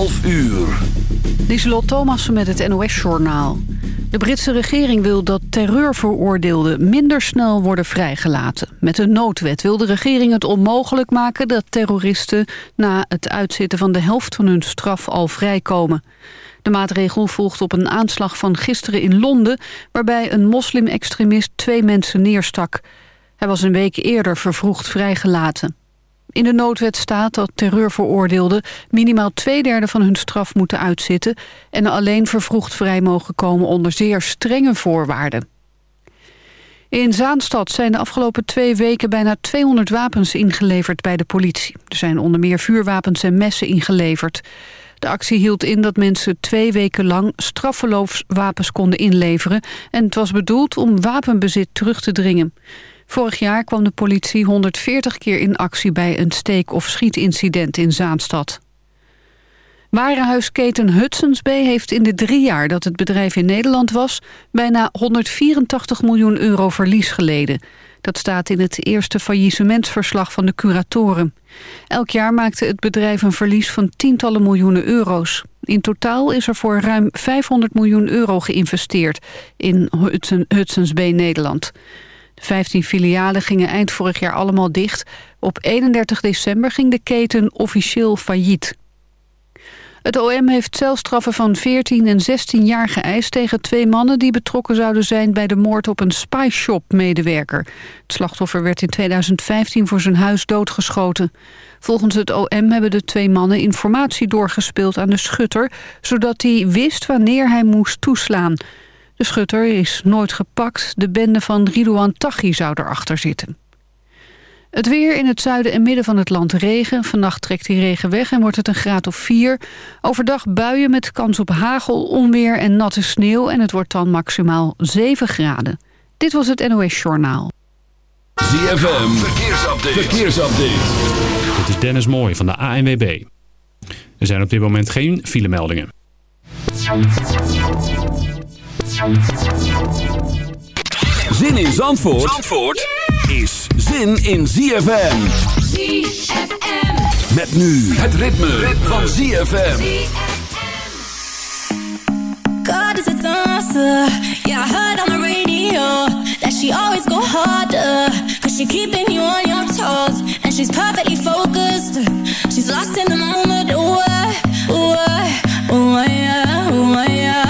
12 uur. Lieselot Thomassen met het NOS-journaal. De Britse regering wil dat terreurveroordeelden minder snel worden vrijgelaten. Met een noodwet wil de regering het onmogelijk maken dat terroristen... na het uitzitten van de helft van hun straf al vrijkomen. De maatregel volgt op een aanslag van gisteren in Londen... waarbij een moslim-extremist twee mensen neerstak. Hij was een week eerder vervroegd vrijgelaten. In de noodwet staat dat terreurveroordeelden minimaal twee derde van hun straf moeten uitzitten en alleen vervroegd vrij mogen komen onder zeer strenge voorwaarden. In Zaanstad zijn de afgelopen twee weken bijna 200 wapens ingeleverd bij de politie. Er zijn onder meer vuurwapens en messen ingeleverd. De actie hield in dat mensen twee weken lang straffeloos wapens konden inleveren... en het was bedoeld om wapenbezit terug te dringen. Vorig jaar kwam de politie 140 keer in actie bij een steek- of schietincident in Zaanstad. Warenhuisketen Hudson's Bay heeft in de drie jaar dat het bedrijf in Nederland was... bijna 184 miljoen euro verlies geleden. Dat staat in het eerste faillissementsverslag van de curatoren. Elk jaar maakte het bedrijf een verlies van tientallen miljoenen euro's. In totaal is er voor ruim 500 miljoen euro geïnvesteerd in Hudson's Bay Nederland. 15 filialen gingen eind vorig jaar allemaal dicht. Op 31 december ging de keten officieel failliet. Het OM heeft celstraffen van 14 en 16 jaar geëist tegen twee mannen die betrokken zouden zijn bij de moord op een spyshop-medewerker. Het slachtoffer werd in 2015 voor zijn huis doodgeschoten. Volgens het OM hebben de twee mannen informatie doorgespeeld aan de schutter, zodat hij wist wanneer hij moest toeslaan. De schutter is nooit gepakt. De bende van Ridouan Taghi zou erachter zitten. Het weer in het zuiden en midden van het land regen. Vannacht trekt die regen weg en wordt het een graad of 4. Overdag buien met kans op hagel, onweer en natte sneeuw... en het wordt dan maximaal 7 graden. Dit was het NOS Journaal. ZFM, verkeersupdate. verkeersupdate. Dit is Dennis Mooij van de ANWB. Er zijn op dit moment geen filemeldingen. Zin in Zandvoort, Zandvoort is zin in ZFM. ZFM. Met nu het ritme, van ZFM. God is a dancer. Yeah, I heard on the radio that she always go harder. Cause she keeping you on your toes. And she's perfectly focused. She's lost in the moment. Ooh, ooh, ooh, yeah, ooh, yeah.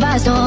by storm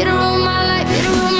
It'll my life, rule my life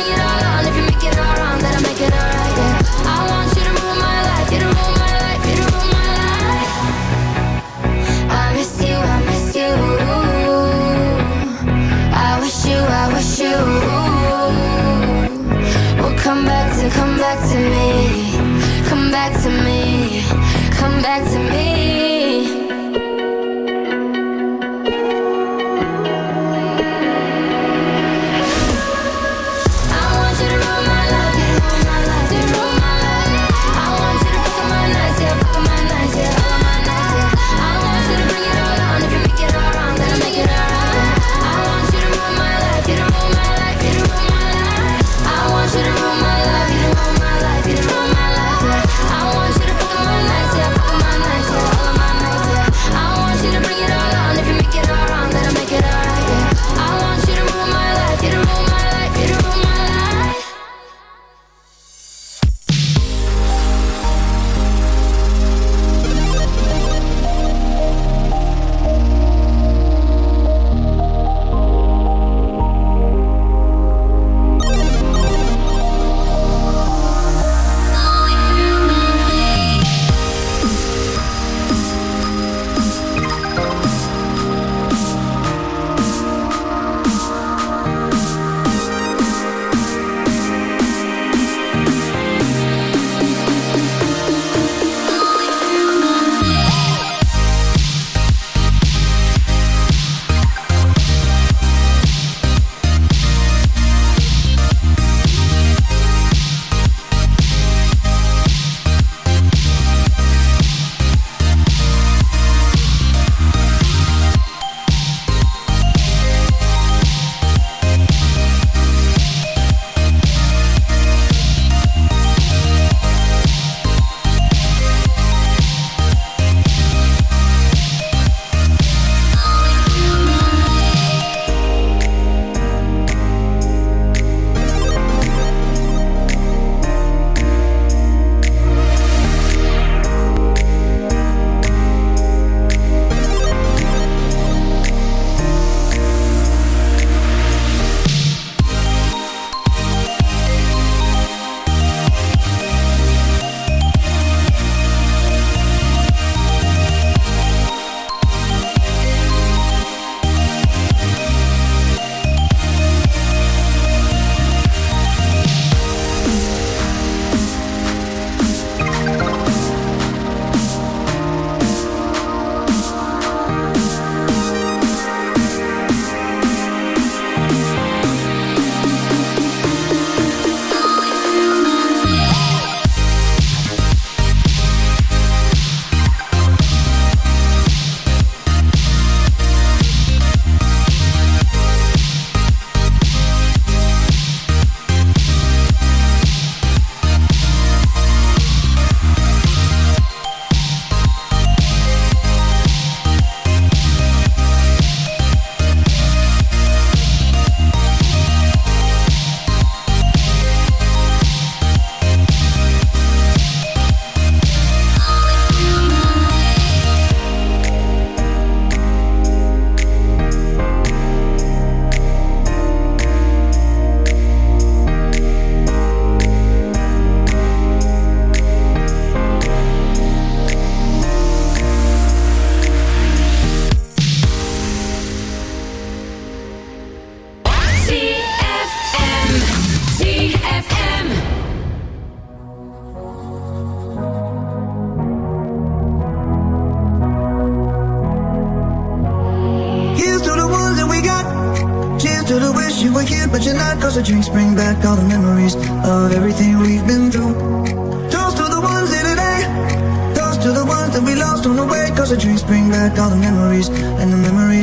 come back to, come back to me, come back to me, come back to me.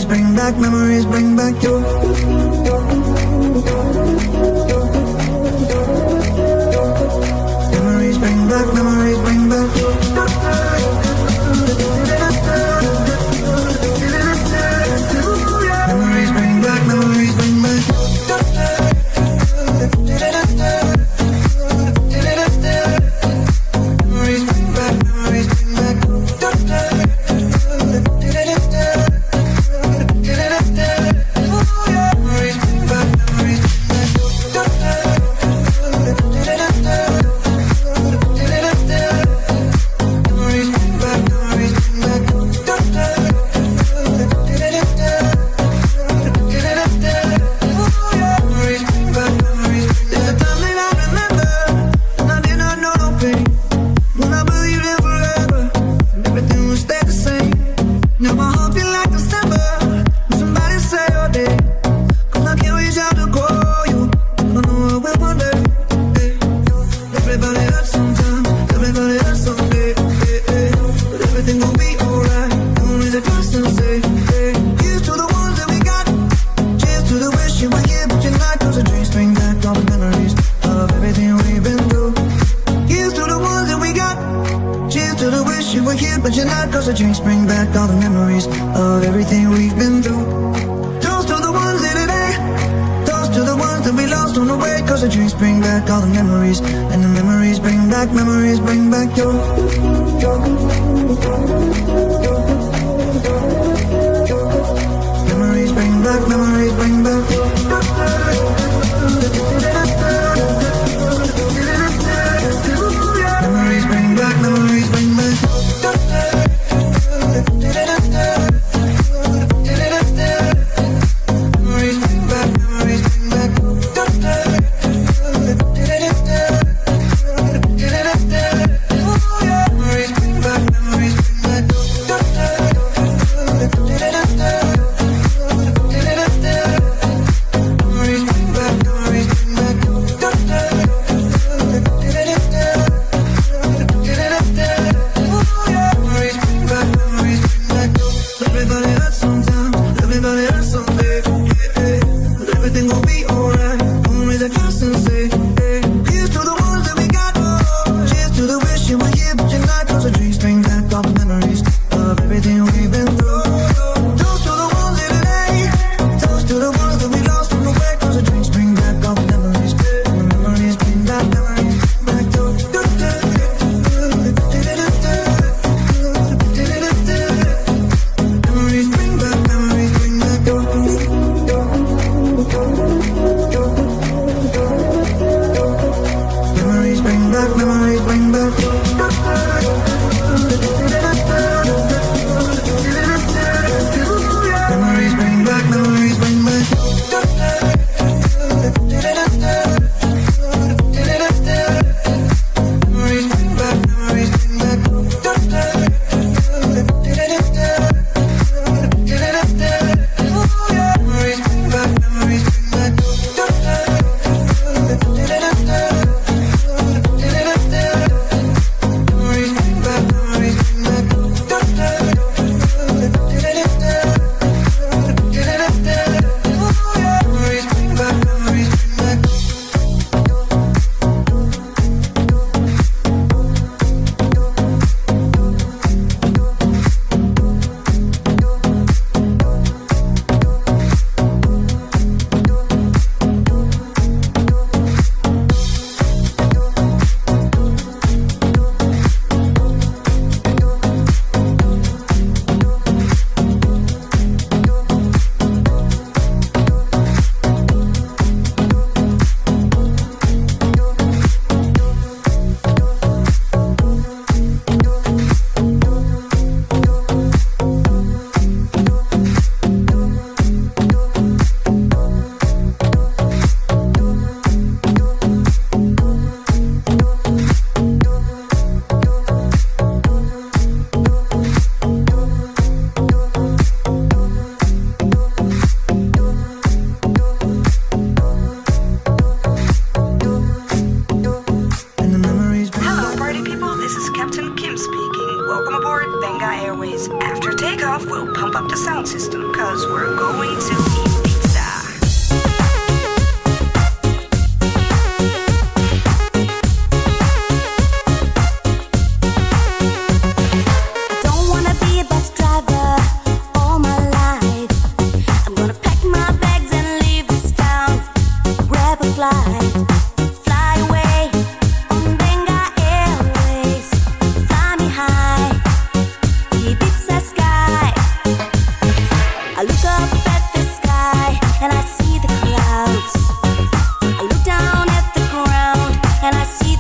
Bring back, memories bring back your.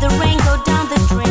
The rain go down the drain.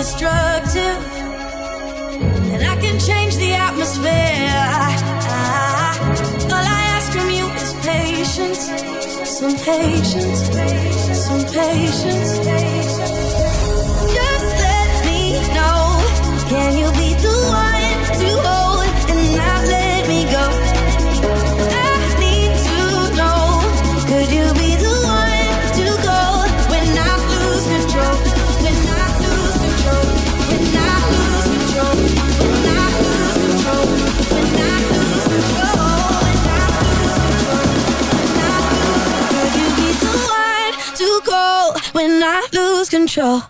destructive, and I can change the atmosphere. All I ask from you is patience, some patience, some patience. Just let me know. Can you? when I lose control.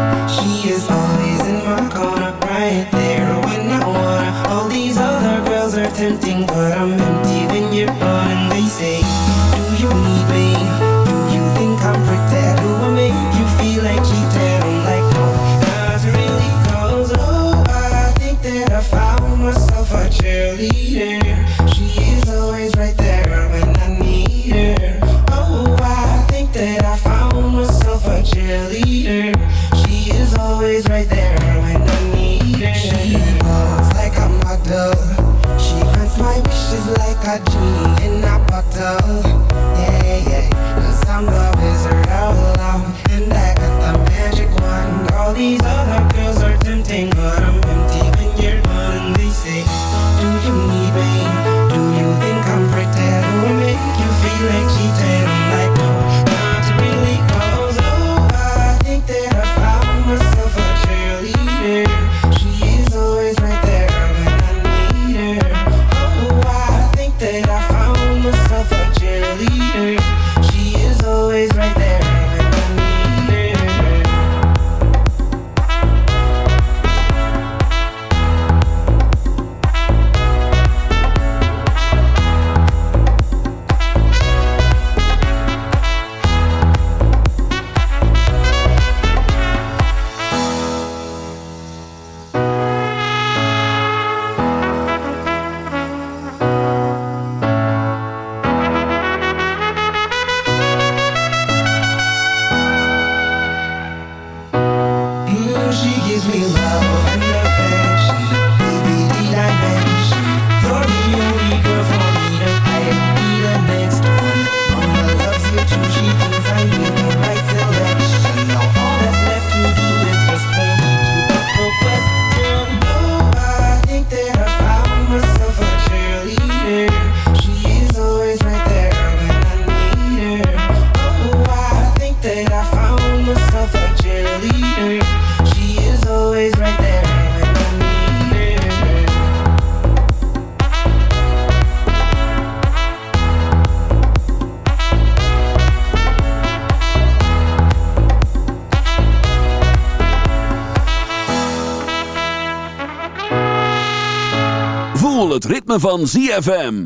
van ZFM.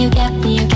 you get me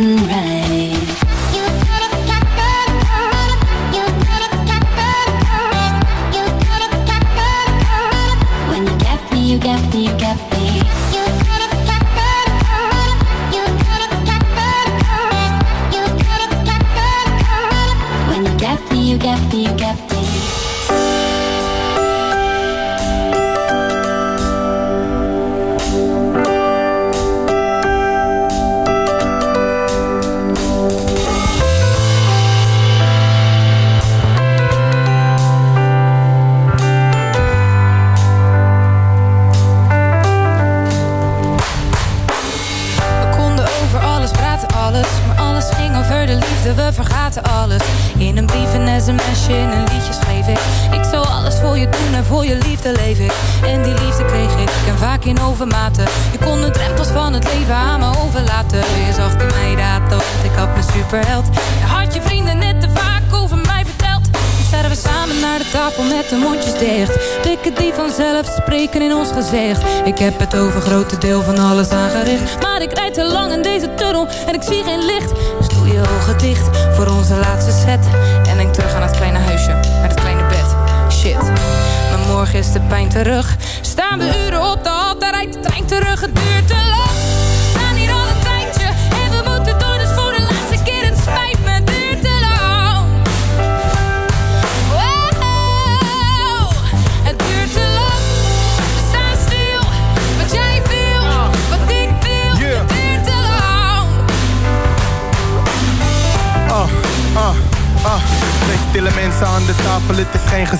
and Cause.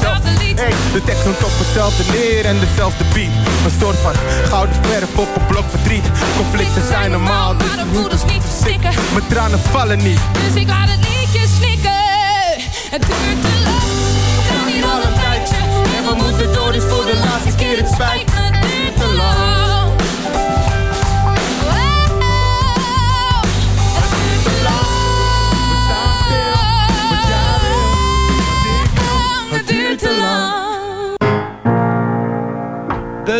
hey, De tekst noemt op hetzelfde neer en dezelfde beat Een soort van gouden verf op een blok verdriet Conflicten zijn normaal, dus Maar de moeders niet verstikken. mijn tranen vallen niet Dus ik laat het liedje snikken. Het duurt te lang. Ik kan hier al een tijdje. En we moeten door, dus voor de laatste keer het spijt me. Het duurt te lang.